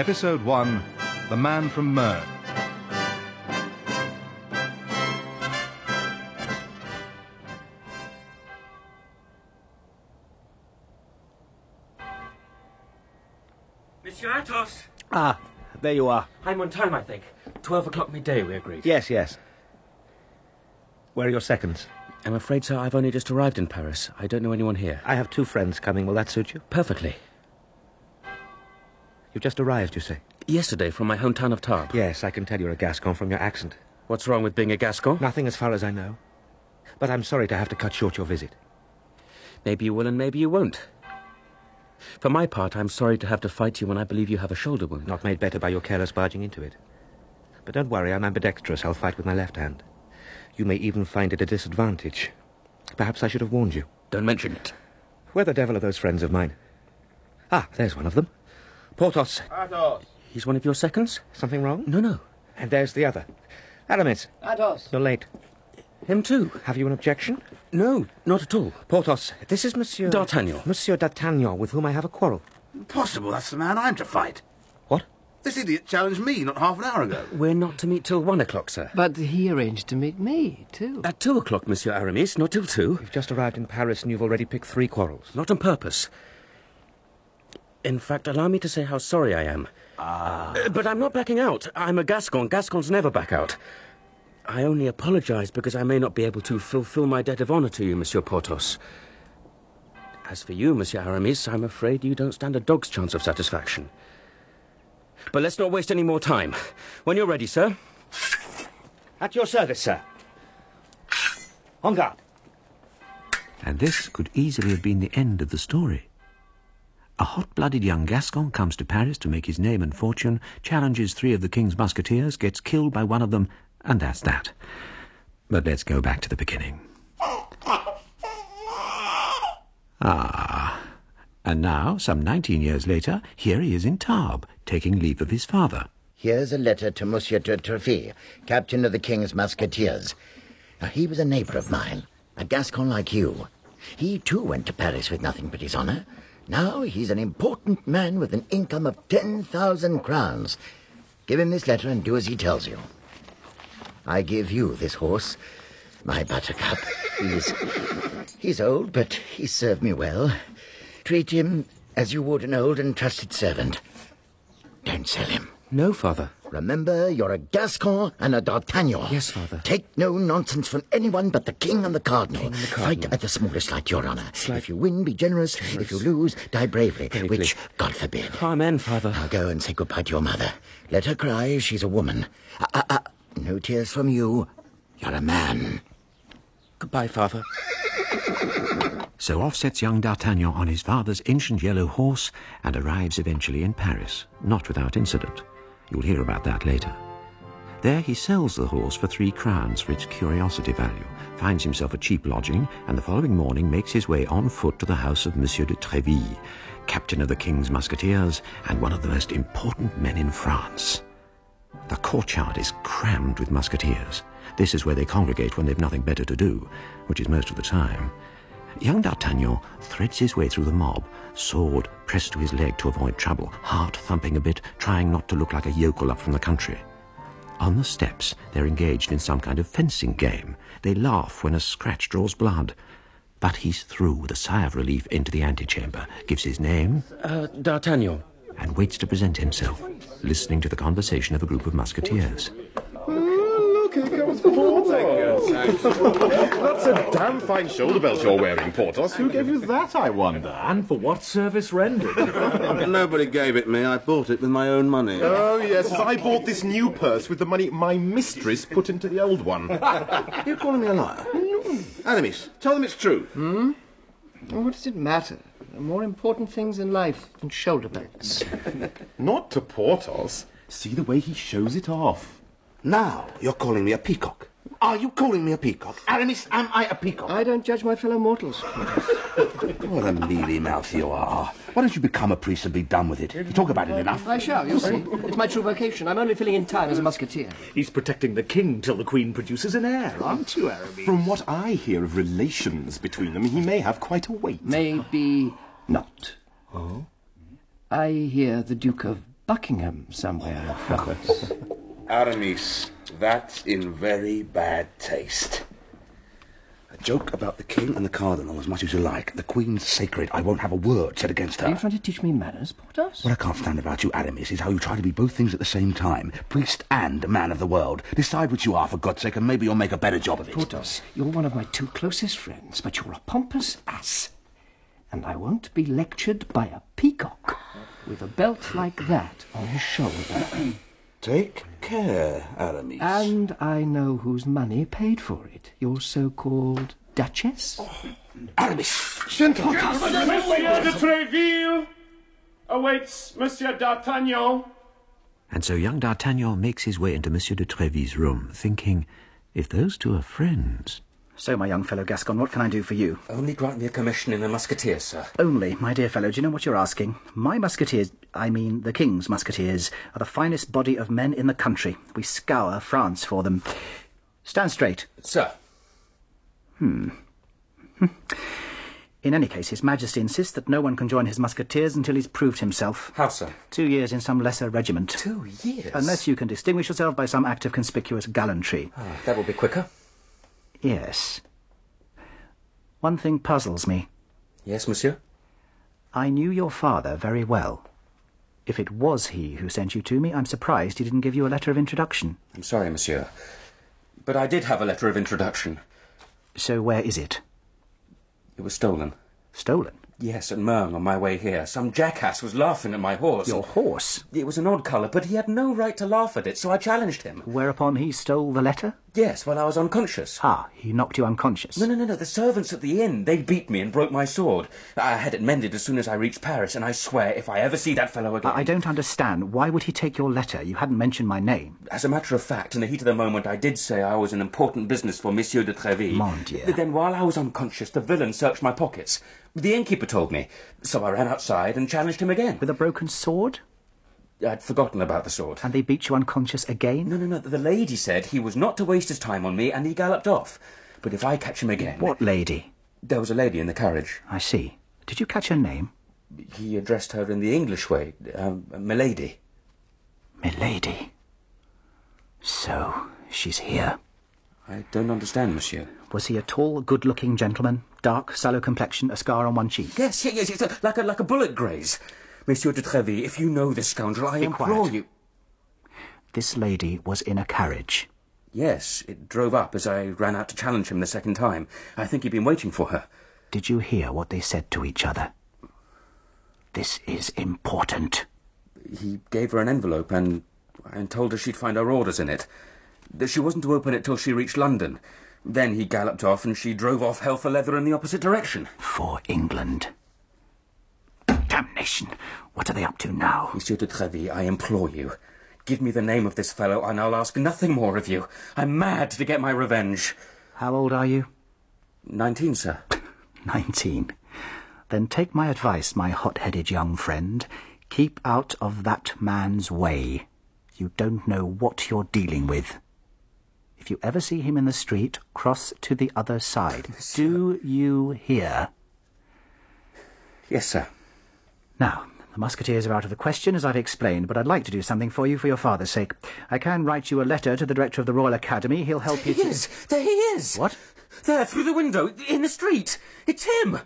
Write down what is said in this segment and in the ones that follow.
Episode 1 The Man from Meung. Monsieur Athos! Ah, there you are. I'm on time, I think. Twelve o'clock midday, we agreed. Yes, yes. Where are your seconds? I'm afraid, sir, I've only just arrived in Paris. I don't know anyone here. I have two friends coming. Will that suit you? Perfectly. You've just arrived, you say? Yesterday from my hometown of Tarbes. Yes, I can tell you're a Gascon from your accent. What's wrong with being a Gascon? Nothing as far as I know. But I'm sorry to have to cut short your visit. Maybe you will and maybe you won't. For my part, I'm sorry to have to fight you when I believe you have a shoulder wound. Not made better by your careless barging into it. But don't worry, I'm ambidextrous. I'll fight with my left hand. You may even find it a disadvantage. Perhaps I should have warned you. Don't mention it. Where the devil are those friends of mine? Ah, there's one of them. Porthos. Athos. He's one of your seconds? Something wrong? No, no. And there's the other. Aramis. Athos. You're late. Him too. Have you an objection? No, not at all. Porthos, this is Monsieur... D'Artagnan. Monsieur D'Artagnan, with whom I have a quarrel. Impossible, that's the man I'm to fight. What? This idiot challenged me not half an hour ago. We're not to meet till one o'clock, sir. But he arranged to meet me, too. At two o'clock, Monsieur Aramis, not till two. You've just arrived in Paris and you've already picked three quarrels. Not on purpose. In fact, allow me to say how sorry I am. Ah. Uh, but I'm not backing out. I'm a Gascon. Gascons never back out. I only apologize because I may not be able to fulfill my debt of honor to you, Monsieur Porthos. As for you, Monsieur Aramis, I'm afraid you don't stand a dog's chance of satisfaction. But let's not waste any more time. When you're ready, sir. At your service, sir. En garde. And this could easily have been the end of the story. A hot-blooded young Gascon comes to Paris to make his name and fortune, challenges three of the king's musketeers, gets killed by one of them, and that's that. But let's go back to the beginning. Ah. And now, some nineteen years later, here he is in Tarbes, taking leave of his father. Here's a letter to Monsieur de Treville, captain of the King's Musketeers. Now, he was a neighbor of mine, a Gascon like you. He, too, went to Paris with nothing but his honor. Now he's an important man with an income of 10,000 crowns. Give him this letter and do as he tells you. I give you this horse, my buttercup. He's, he's old, but he served me well. Treat him as you would an old and trusted servant. Don't sell him. No, father. Remember, you're a Gascon and a D'Artagnan. Yes, father. Take no nonsense from anyone but the king and the cardinal. and the Fight at the smallest light, your honor. Slight- If you win, be generous. If you lose, die bravely. Bravely. Which, God forbid. Amen, father. Now go and say goodbye to your mother. Let her cry. She's a woman. Ah, ah, ah. No tears from you. You're a man. Goodbye, father. So off sets young D'Artagnan on his father's ancient yellow horse and arrives eventually in Paris, not without incident. You'll hear about that later. There he sells the horse for three crowns for its curiosity value, finds himself a cheap lodging, and the following morning makes his way on foot to the house of Monsieur de Tréville, captain of the King's Musketeers and one of the most important men in France. The courtyard is crammed with musketeers. This is where they congregate when they've nothing better to do, which is most of the time. Young D'Artagnan threads his way through the mob, sword pressed to his leg to avoid trouble, heart thumping a bit, trying not to look like a yokel up from the country. On the steps, they're engaged in some kind of fencing game. They laugh when a scratch draws blood. But he's through with a sigh of relief into the antechamber, gives his name, Uh, D'Artagnan. and waits to present himself, listening to the conversation of a group of musketeers. Look, here comes Porthos. That's a damn fine shoulder belt you're wearing, Porthos. Who gave you that, I wonder? And for what service rendered? Nobody gave it me. I bought it with my own money. Oh, yes, I bought this new purse with the money my mistress put into the old one. You're calling me a liar? Aramis, tell them it's true. hmm What does it matter? There are more important things in life than shoulder belts. Not to Porthos. See the way he shows it off. Now you're calling me a peacock. Are you calling me a peacock? Aramis, am I a peacock? I don't judge my fellow mortals. What a mealy mouth you are. Why don't you become a priest and be done with it? You talk about it enough. I shall, you'll see. It's my true vocation. I'm only filling in time as a musketeer. He's protecting the king till the queen produces an heir, aren't you, Aramis? From what I hear of relations between them, he may have quite a weight. Maybe not. Oh? I hear the Duke of Buckingham somewhere, France. Aramis, that's in very bad taste. A joke about the king and the cardinal as much as you like. The queen's sacred. I won't have a word said against her. Are you her. trying to teach me manners, Porthos? What I can't stand about you, Aramis, is how you try to be both things at the same time. Priest and man of the world. Decide which you are, for God's sake, and maybe you'll make a better job of it. Porthos, you're one of my two closest friends, but you're a pompous ass. And I won't be lectured by a peacock with a belt like that on his shoulder. Take care, Aramis. And I know whose money paid for it. Your so-called Duchess? Oh, Aramis! Monsieur de Tréville awaits Monsieur d'Artagnan. And so young D'Artagnan makes his way into Monsieur de Tréville's room, thinking, if those two are friends. So, my young fellow Gascon, what can I do for you? Only grant me a commission in the Musketeers, sir. Only, my dear fellow, do you know what you're asking? My musketeers, I mean the King's musketeers, are the finest body of men in the country. We scour France for them. Stand straight. Sir. Hmm. In any case, His Majesty insists that no one can join his musketeers until he's proved himself. How, sir? Two years in some lesser regiment. Two years? Unless you can distinguish yourself by some act of conspicuous gallantry. Ah, that will be quicker. Yes. One thing puzzles me. Yes, monsieur? I knew your father very well. If it was he who sent you to me, I'm surprised he didn't give you a letter of introduction. I'm sorry, monsieur. But I did have a letter of introduction. So where is it? It was stolen. Stolen? Yes, at Meung on my way here. Some jackass was laughing at my horse. Your horse? It was an odd colour, but he had no right to laugh at it, so I challenged him. Whereupon he stole the letter? Yes, while I was unconscious. Ah, he knocked you unconscious. No, no, no, no. The servants at the inn, they beat me and broke my sword. I had it mended as soon as I reached Paris, and I swear if I ever see that fellow again... I I don't understand. Why would he take your letter? You hadn't mentioned my name. As a matter of fact, in the heat of the moment, I did say I was an important business for Monsieur de Tréville. Mon Dieu. But then, while I was unconscious, the villain searched my pockets. The innkeeper told me, so I ran outside and challenged him again. With a broken sword? I'd forgotten about the sword. And they beat you unconscious again? No, no, no. The lady said he was not to waste his time on me, and he galloped off. But if I catch him again... What lady? There was a lady in the carriage. I see. Did you catch her name? He addressed her in the English way, um, Milady. Milady. So, she's here. I don't understand, monsieur. Was he a tall, good-looking gentleman? Dark, sallow complexion, a scar on one cheek? Yes, yes, yes, yes, like a, like a bullet graze. Monsieur de Tréville, if you know this scoundrel, I Be implore quiet. you... This lady was in a carriage. Yes, it drove up as I ran out to challenge him the second time. I think he'd been waiting for her. Did you hear what they said to each other? This is important. He gave her an envelope and, and told her she'd find her orders in it. That she wasn't to open it till she reached London. Then he galloped off and she drove off hell for leather in the opposite direction. For England. Damnation! What are they up to now? Monsieur de Tréville, I implore you. Give me the name of this fellow and I'll ask nothing more of you. I'm mad to get my revenge. How old are you? Nineteen, sir. Nineteen. Then take my advice, my hot-headed young friend. Keep out of that man's way. You don't know what you're dealing with. If you ever see him in the street, cross to the other side. Do you hear? Yes, sir. Now, the musketeers are out of the question, as I've explained, but I'd like to do something for you for your father's sake. I can write you a letter to the director of the Royal Academy. He'll help you He to... is! There he is! What? There, through the window, in the street. It's him!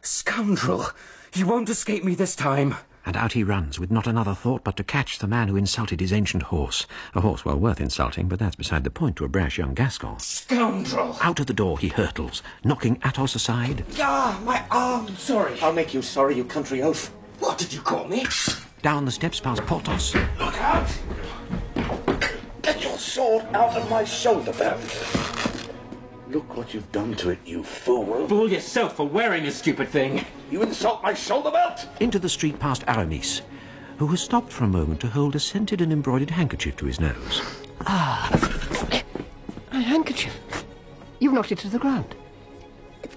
Scoundrel! He won't escape me this time. And out he runs, with not another thought but to catch the man who insulted his ancient horse. A horse well worth insulting, but that's beside the point to a brash young Gascon. Scoundrel! Out of the door he hurtles, knocking Athos aside. Ah, my arm! Sorry. I'll make you sorry, you country oaf. What did you call me? Down the steps past Porthos. Look out! Get your sword out of my shoulder belt. Look what you've done to it, you fool. Fool yourself for wearing a stupid thing. You insult my shoulder belt? Into the street past Aramis, who has stopped for a moment to hold a scented and embroidered handkerchief to his nose. Ah, my handkerchief. You've knocked it to the ground.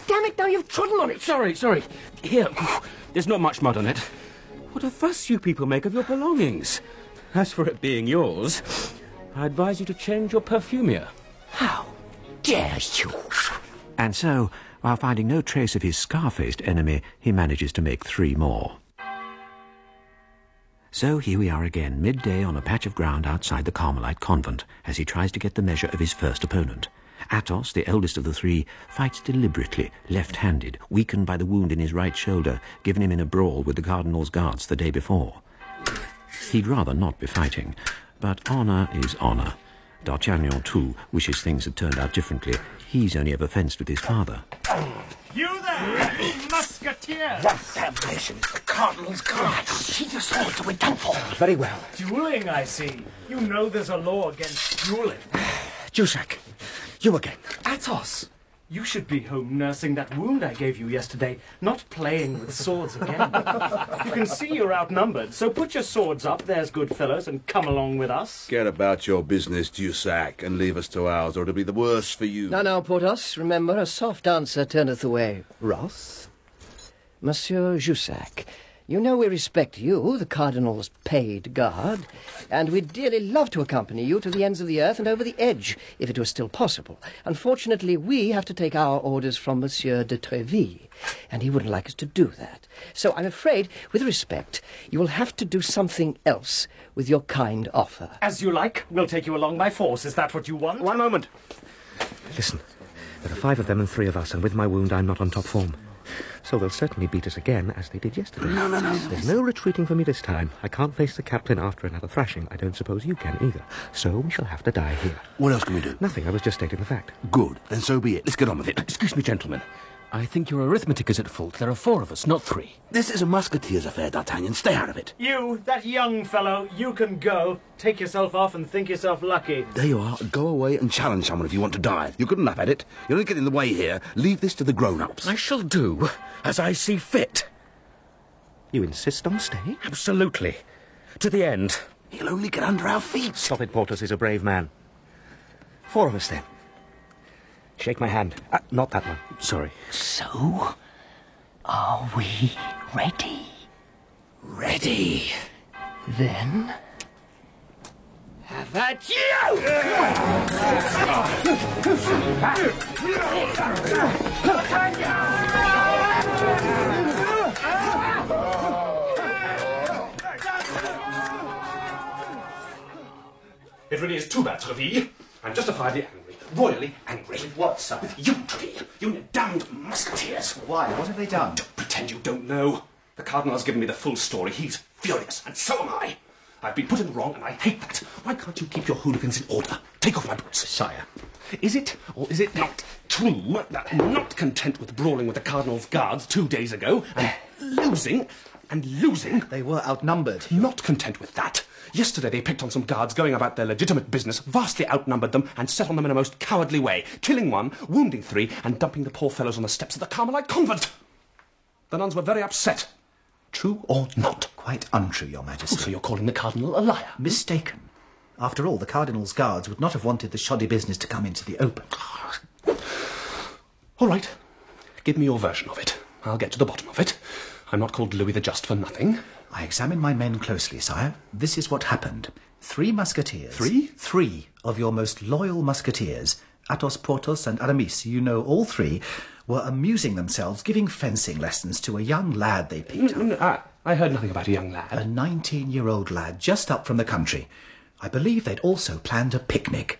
Damn it, now you've trodden on it. Sorry, sorry. Here, there's not much mud on it. What a fuss you people make of your belongings. As for it being yours, I advise you to change your perfumier. How dare you? And so, while finding no trace of his scar-faced enemy, he manages to make three more. So here we are again, midday on a patch of ground outside the Carmelite convent, as he tries to get the measure of his first opponent. Athos, the eldest of the three, fights deliberately, left-handed, weakened by the wound in his right shoulder, given him in a brawl with the cardinal's guards the day before. He'd rather not be fighting, but honour is honour. D'Artagnan, too, wishes things had turned out differently. He's only ever fenced with his father. You there, musketeer! What damnation is the Cardinal's guard? See the swords we're done for. Very well. Dueling, I see. You know there's a law against dueling. Jussac, you again. Athos! You should be home nursing that wound I gave you yesterday, not playing with swords again. you can see you're outnumbered, so put your swords up, there's good fellows, and come along with us. Get about your business, Jussac, and leave us to ours, or it'll be the worse for you. Now, now, Porthos, remember, a soft answer turneth away wrath. Monsieur Jussac, you know we respect you, the Cardinal's paid guard, and we'd dearly love to accompany you to the ends of the earth and over the edge, if it were still possible. Unfortunately, we have to take our orders from Monsieur de Treville, and he wouldn't like us to do that. So I'm afraid, with respect, you will have to do something else with your kind offer. As you like. We'll take you along by force. Is that what you want? One moment. Listen, there are five of them and three of us, and with my wound, I'm not on top form. So they'll certainly beat us again, as they did yesterday. No, no, no. There's no retreating for me this time. I can't face the captain after another thrashing. I don't suppose you can either. So we shall have to die here. What else can we do? Nothing. I was just stating the fact. Good. Then so be it. Let's get on with it. Excuse me, gentlemen. I think your arithmetic is at fault. There are four of us, not three. This is a musketeer's affair, D'Artagnan. Stay out of it. You, that young fellow, you can go. Take yourself off and think yourself lucky. There you are. Go away and challenge someone if you want to die. You're good enough at it. You don't get in the way here. Leave this to the grown-ups. I shall do as I see fit. You insist on staying? Absolutely. To the end. He'll only get under our feet. Stop it, Porthos is a brave man. Four of us, then. Shake my hand. Uh, not that one. Sorry. So, are we ready? Ready. Then, Have at you! It really is too bad, Treville. I'm justifiably angry. Royally angry. With what, sir? With you, Treville. You damned musketeers. Why? What have they done? Don't pretend you don't know. The Cardinal has given me the full story. He's furious, and so am I. I've been put in the wrong, and I hate that. Why can't you keep your hooligans in order? Take off my boots. Sire. Is it, or is it not true that not content with brawling with the Cardinal's guards two days ago, and losing, and losing... They were outnumbered. Not content with that. Yesterday they picked on some guards going about their legitimate business, vastly outnumbered them, and set on them in a most cowardly way, killing one, wounding three, and dumping the poor fellows on the steps of the Carmelite convent. The nuns were very upset. True or not? Quite untrue, Your oh, Majesty. So you're calling the Cardinal a liar? Mistaken. After all, the Cardinal's guards would not have wanted the shoddy business to come into the open. All right. Give me your version of it. I'll get to the bottom of it. I'm not called Louis the Just for nothing. I examined my men closely, sire. This is what happened. Three musketeers. Three? Three of your most loyal musketeers, Athos, Porthos, and Aramis, you know all three, were amusing themselves giving fencing lessons to a young lad they picked up. I, I heard nothing about a young lad. A 19 year old lad just up from the country. I believe they'd also planned a picnic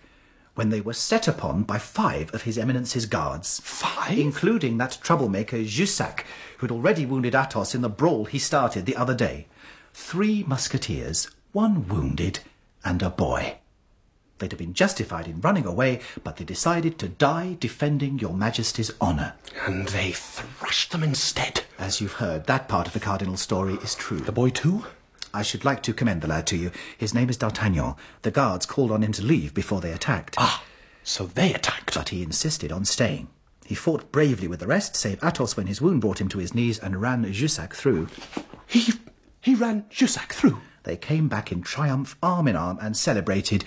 when they were set upon by five of His Eminence's guards. Five? Including that troublemaker Jussac, who had already wounded Athos in the brawl he started the other day. Three musketeers, one wounded, and a boy. They'd have been justified in running away, but they decided to die defending your Majesty's honour. And they thrashed them instead. As you've heard, that part of the Cardinal's story is true. The boy too? I should like to commend the lad to you. His name is D'Artagnan. The guards called on him to leave before they attacked. Ah, so they attacked. But he insisted on staying. He fought bravely with the rest, save Athos when his wound brought him to his knees, and ran Jussac through. He he ran Jussac through. They came back in triumph, arm in arm, and celebrated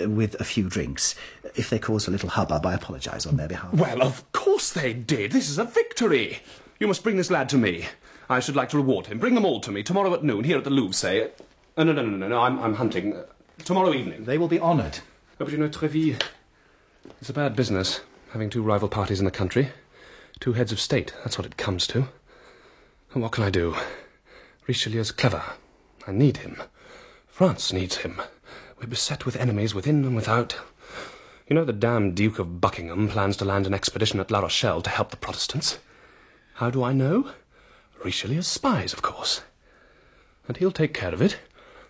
uh, with a few drinks. If they caused a little hubbub, I apologise on their behalf. Well, of course they did. This is a victory. You must bring this lad to me. I should like to reward him. Bring them all to me tomorrow at noon here at the Louvre, say. No, no, no, no, no. I'm, I'm hunting. Uh, tomorrow evening. They will be honoured. Oh, but you know, Treville, it's a bad business having two rival parties in the country. Two heads of state. That's what it comes to. And what can I do? Richelieu's clever. I need him. France needs him. We're beset with enemies within and without. You know the damned Duke of Buckingham plans to land an expedition at La Rochelle to help the Protestants. How do I know? Richelieu's spies, of course. And he'll take care of it.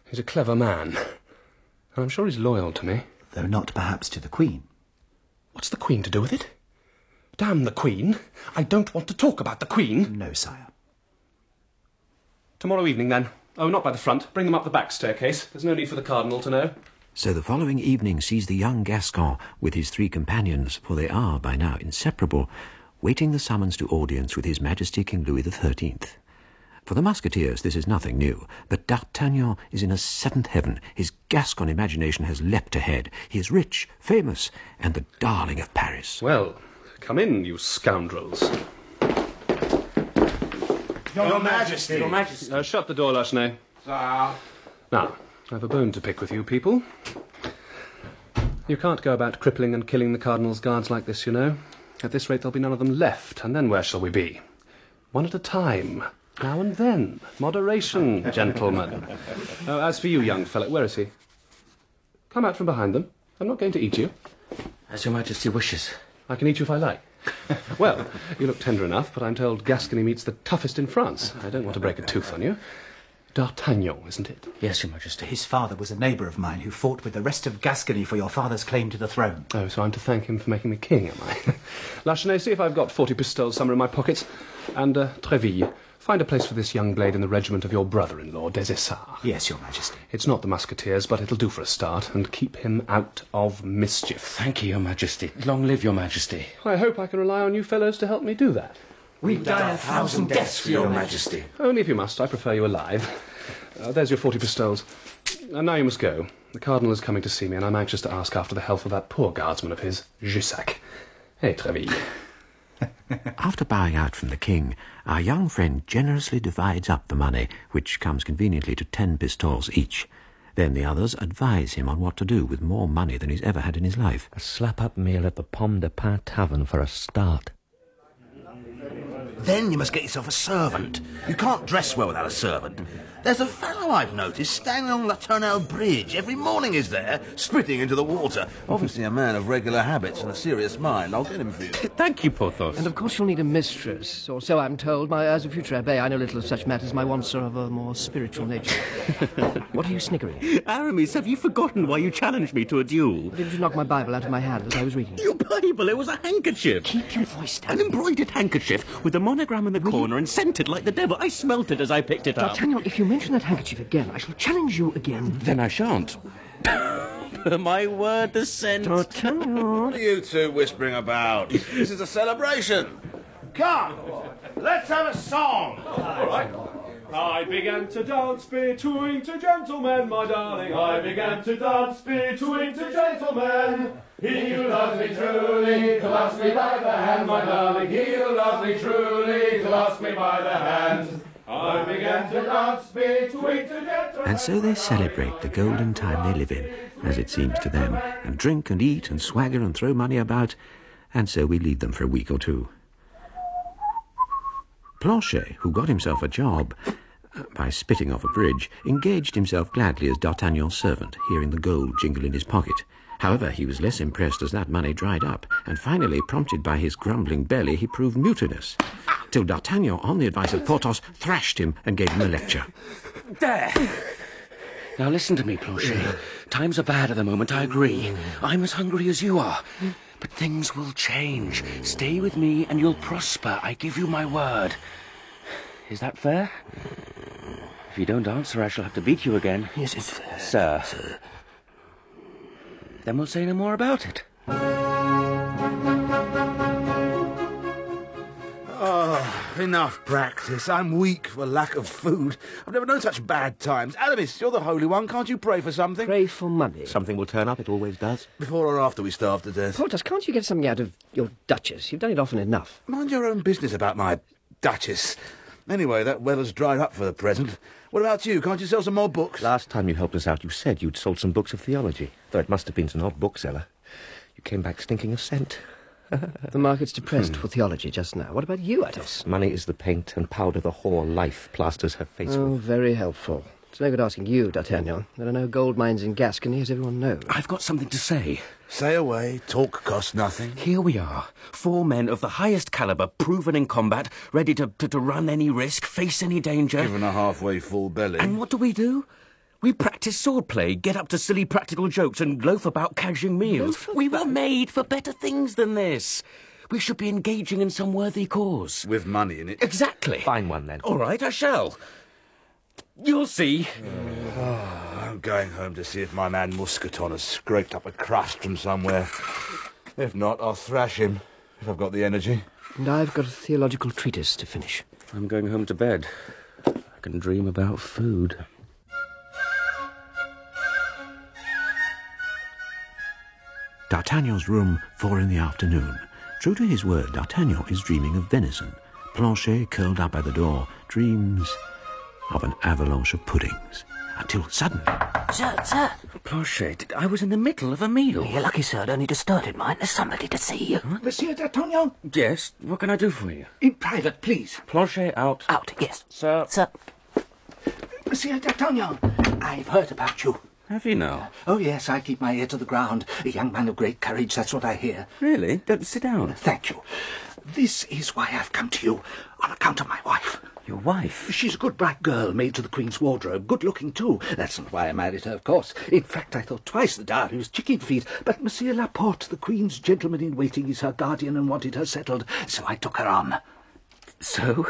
He's a clever man. And I'm sure he's loyal to me. Though not perhaps to the Queen. What's the Queen to do with it? Damn the Queen. I don't want to talk about the Queen. No, sire. Tomorrow evening, then. Oh, not by the front. Bring them up the back staircase. There's no need for the Cardinal to know. So the following evening sees the young Gascon with his three companions, for they are by now inseparable, waiting the summons to audience with His Majesty King Louis XIII. For the Musketeers, this is nothing new, but D'Artagnan is in a seventh heaven. His Gascon imagination has leapt ahead. He is rich, famous, and the darling of Paris. Well, come in, you scoundrels. Your Majesty. Your Majesty. Uh, shut the door, Lachenay. Sir. Now, I have a bone to pick with you people. You can't go about crippling and killing the Cardinal's guards like this, you know. At this rate, there'll be none of them left, and then where shall we be? One at a time. Now and then. Moderation, gentlemen. Oh, as for you, young fellow, where is he? Come out from behind them. I'm not going to eat you. As your Majesty wishes. I can eat you if I like. well, you look tender enough, but I'm told Gascony meets the toughest in France. I don't want to break a tooth on you. D'Artagnan, isn't it? Yes, your Majesty. His father was a neighbour of mine who fought with the rest of Gascony for your father's claim to the throne. Oh, so I'm to thank him for making me king, am I? Lachenay, see if I've got 40 pistoles somewhere in my pockets. And, uh, Treville, find a place for this young blade in the regiment of your brother-in-law, Des Essarts. Yes, your Majesty. It's not the Musketeers, but it'll do for a start, and keep him out of mischief. Thank you, your Majesty. Long live your Majesty. I hope I can rely on you fellows to help me do that. We'd die a thousand deaths for your Majesty. Only if you must. I prefer you alive. Uh, there's your 40 pistoles. And now you must go. The Cardinal is coming to see me, and I'm anxious to ask after the health of that poor guardsman of his, Jussac. Hey, Treville. After bowing out from the king, our young friend generously divides up the money, which comes conveniently to ten pistoles each. Then the others advise him on what to do with more money than he's ever had in his life. A slap-up meal at the Pomme de Pin Tavern for a start. Then you must get yourself a servant. You can't dress well without a servant. There's a fellow I've noticed standing on La Tournelle Bridge. Every morning is there, spitting into the water. Obviously a man of regular habits and a serious mind. I'll get him for you. Thank you, Porthos. And of course you'll need a mistress, or so I'm told. My, as a future abbé, I know little of such matters. My wants are of a more spiritual nature. what are you sniggering at? Aramis, have you forgotten why you challenged me to a duel? Did you knock my Bible out of my hand as I was reading it? Your Bible, it was a handkerchief. Keep your voice down. An embroidered handkerchief with a monogram in the corner and scented like the devil. I smelt it as I picked it up. D'Artagnan, if you mention that handkerchief again, I shall challenge you again. Then I shan't. My word, the scent. D'Artagnan. What are you two whispering about? This is a celebration. Come, let's have a song. All right. I began to dance between two gentlemen, my darling. I began to dance between two gentlemen. He who loves me truly, clasps me by the hand, my darling. He who loves me truly, clasps me by the hand. I began to dance between two. And so they celebrate the golden time they live in, as it seems to them, and drink and eat and swagger and throw money about, and so we leave them for a week or two. Planchet, who got himself a job uh, by spitting off a bridge, engaged himself gladly as D'Artagnan's servant, hearing the gold jingle in his pocket. However, he was less impressed as that money dried up, and finally, prompted by his grumbling belly, he proved mutinous. Till D'Artagnan, on the advice of Porthos, thrashed him and gave him a lecture. There. Now listen to me, Planchet. Times are bad at the moment, I agree. I'm as hungry as you are. But things will change. Stay with me and you'll prosper. I give you my word. Is that fair? If you don't answer, I shall have to beat you again. Yes, it's fair. Sir. Then we'll say no more about it. Oh, enough practice. I'm weak for lack of food. I've never known such bad times. Aramis, you're the Holy One. Can't you pray for something? Pray for money. Something will turn up, it always does. Before or after we starve to death. Porthos, can't you get something out of your Duchess? You've done it often enough. Mind your own business about my Duchess. Anyway, that well has dried up for the present. What about you? Can't you sell some more books? Last time you helped us out, you said you'd sold some books of theology, though it must have been to an odd bookseller. You came back stinking of scent. The market's depressed for theology just now. What about you, Athos? Money is the paint, and powder the whore life plasters her face with. Oh, with. very helpful. It's no good asking you, D'Artagnan. There are no gold mines in Gascony, as everyone knows. I've got something to say. Say away. Talk costs nothing. Here we are, four men of the highest caliber, proven in combat, ready to, to, to run any risk, face any danger. Given a halfway full belly. And what do we do? We practice swordplay, get up to silly practical jokes, and loaf about cashing meals. we were made for better things than this. We should be engaging in some worthy cause. With money in it. Exactly. Find one then. All right, I shall. You'll see. Oh, I'm going home to see if my man Mousqueton has scraped up a crust from somewhere. If not, I'll thrash him, if I've got the energy. And I've got a theological treatise to finish. I'm going home to bed. I can dream about food. D'Artagnan's room, four in the afternoon. True to his word, D'Artagnan is dreaming of venison. Planchet, curled up by the door, dreams of an avalanche of puddings. Until suddenly, Sir, sir. Planchet, I was in the middle of a meal. You're lucky, sir. Only just started mine. There's somebody to see you. Monsieur D'Artagnan? Yes, what can I do for you? In private, please. Planchet out. Out, yes. Sir. Sir. Monsieur D'Artagnan, I've heard about you. Have you now? Oh, yes, I keep my ear to the ground. A young man of great courage, that's what I hear. Really? Don't sit down. Thank you. This is why I've come to you, on account of my wife. Your wife? She's a good bright girl, maid to the Queen's wardrobe. Good looking, too. That's not why I married her, of course. In fact, I thought twice the dowry was chicken feed. But Monsieur Laporte, the Queen's gentleman in waiting, is her guardian and wanted her settled, so I took her on. So?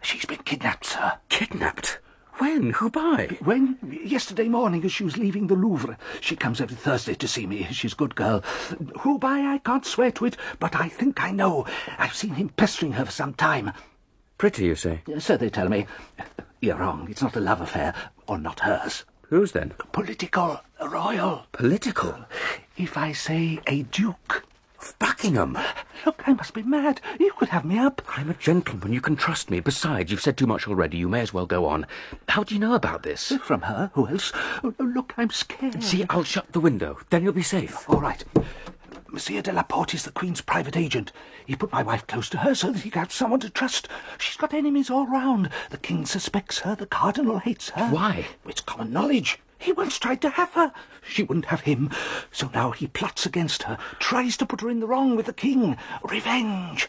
She's been kidnapped, sir. Kidnapped? When? Who by? When? Yesterday morning, as she was leaving the Louvre. She comes every Thursday to see me. She's a good girl. Who by, I can't swear to it, but I think I know. I've seen him pestering her for some time. Pretty, you say? So they tell me. You're wrong. It's not a love affair, or not hers. Whose then? Political, royal. Political? If I say a duke. Of Buckingham? Look, I must be mad. You could have me up. I'm a gentleman. You can trust me. Besides, you've said too much already. You may as well go on. How do you know about this? From her. Who else? Oh, look, I'm scared. See, I'll shut the window. Then you'll be safe. All right. Monsieur de Laporte is the Queen's private agent. He put my wife close to her so that he could have someone to trust. She's got enemies all round. The King suspects her. The Cardinal hates her. Why? It's common knowledge. He once tried to have her. She wouldn't have him. So now he plots against her, tries to put her in the wrong with the king. Revenge.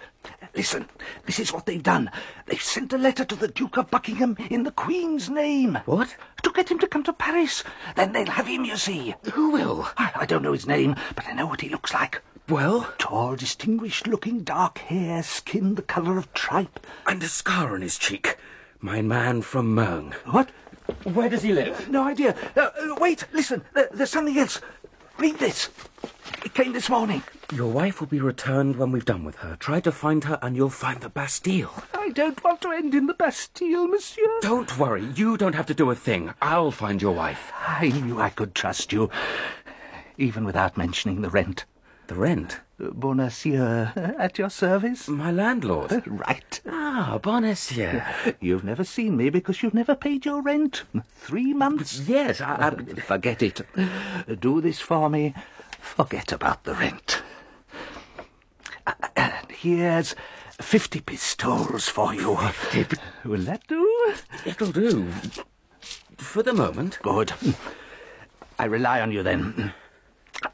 Listen, this is what they've done. They've sent a letter to the Duke of Buckingham in the Queen's name. What? To get him to come to Paris. Then they'll have him, you see. Who will? I, I don't know his name, but I know what he looks like. Well? Tall, distinguished-looking, dark hair, skin the colour of tripe. And a scar on his cheek. My man from Meung. What? Where does he live? No idea. Uh, uh, wait, listen. There, there's something else. Read this. It came this morning. Your wife will be returned when we've done with her. Try to find her and you'll find the Bastille. I don't want to end in the Bastille, monsieur. Don't worry. You don't have to do a thing. I'll find your wife. I knew I could trust you, even without mentioning the rent. The rent? Uh, Bonacieux, at your service? My landlord. right. Ah, Bonacieux. You've never seen me because you've never paid your rent. Three months? Yes, I... I... Forget it. Do this for me. Forget about the rent. Here's fifty pistoles for you. Fifty? Will that do? It'll do. For the moment. Good. I rely on you then.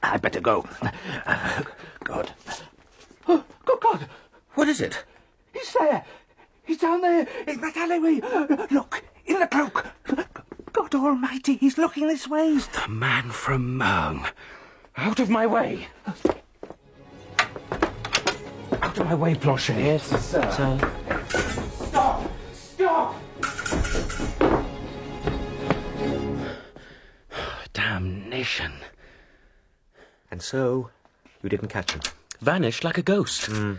I'd better go. God. Oh, good God! What is it? He's there! He's down there, in that alleyway! Look, in the cloak! God almighty, he's looking this way! The man from Meung. Out of my way! Out of my way, Planchet. Yes, sir. Stop! Stop! Damnation. And so, you didn't catch him? Vanished like a ghost. Hmm.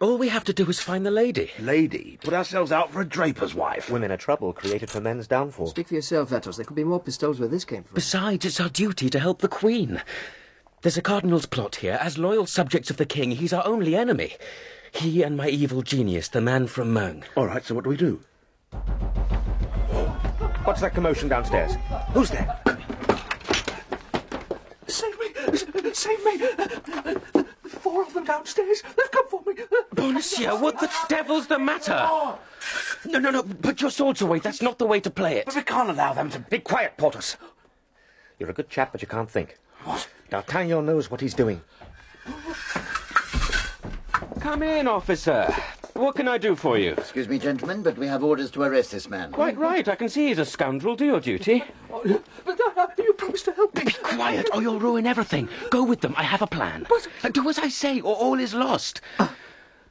All we have to do is find the lady. Lady, put ourselves out for a draper's wife. Women are trouble created for men's downfall. Speak for yourself, Athos. There could be more pistols where this came from. Besides, it's our duty to help the Queen. There's a cardinal's plot here. As loyal subjects of the king, he's our only enemy. He and my evil genius, the man from Meung. All right, so what do we do? What's that commotion downstairs? Who's there? Save me! Save me! Four of them downstairs. They've come for me. Bonacieux, what the devil's the matter? No, no, no, put your swords away. That's not the way to play it. But we can't allow them to... Be quiet, Porthos. You're a good chap, but you can't think. What? D'Artagnan knows what he's doing. Come in, officer. What can I do for you? Excuse me, gentlemen, but we have orders to arrest this man. Quite right. I can see he's a scoundrel. Do your duty. But uh, you promised to help me. Be quiet, or you'll ruin everything. Go with them. I have a plan. Uh, Do as I say, or all is lost.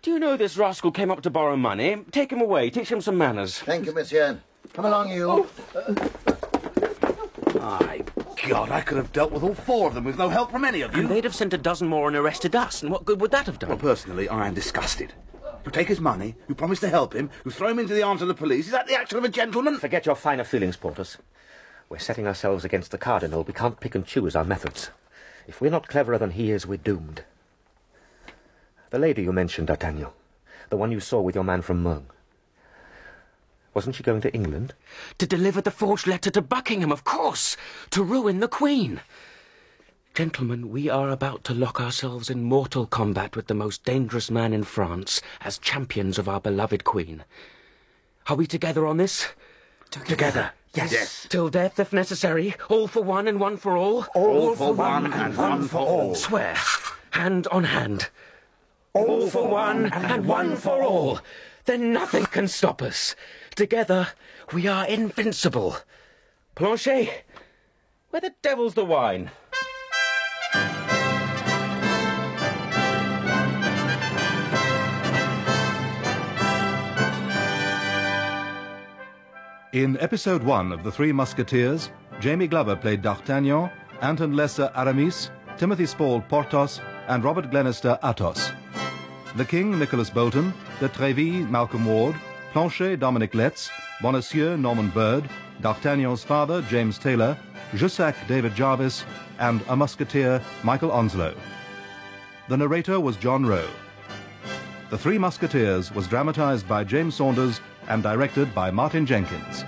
Do you know this rascal came up to borrow money? Take him away. Teach him some manners. Thank you, monsieur. Come along, you. My God, I could have dealt with all four of them with no help from any of you. And they'd have sent a dozen more and arrested us. And what good would that have done? Well, personally, I am disgusted. You take his money, you promise to help him, you throw him into the arms of the police. Is that the action of a gentleman? Forget your finer feelings, Porthos. We're setting ourselves against the cardinal. We can't pick and choose our methods. If we're not cleverer than he is, we're doomed. The lady you mentioned, D'Artagnan, the one you saw with your man from Meung, wasn't she going to England? To deliver the forged letter to Buckingham, of course. To ruin the Queen. Gentlemen, we are about to lock ourselves in mortal combat with the most dangerous man in France as champions of our beloved Queen. Are we together on this? Together. Yes. yes. Till death, if necessary. All for one and one for all. All, for one and one for all. Swear. Hand on hand. All for one and one for all. Then nothing can stop us. Together, we are invincible. Planchet, where the devil's the wine? In episode one of The Three Musketeers, Jamie Glover played D'Artagnan, Anton Lesser Aramis, Timothy Spall Porthos, and Robert Glenister Athos. The King Nicholas Bolton, de Tréville Malcolm Ward, Planchet Dominic Letts, Bonacieux Norman Bird, D'Artagnan's father James Taylor, Jussac David Jarvis, and a musketeer Michael Onslow. The narrator was John Rowe. The Three Musketeers was dramatized by James Saunders and directed by Martin Jenkins.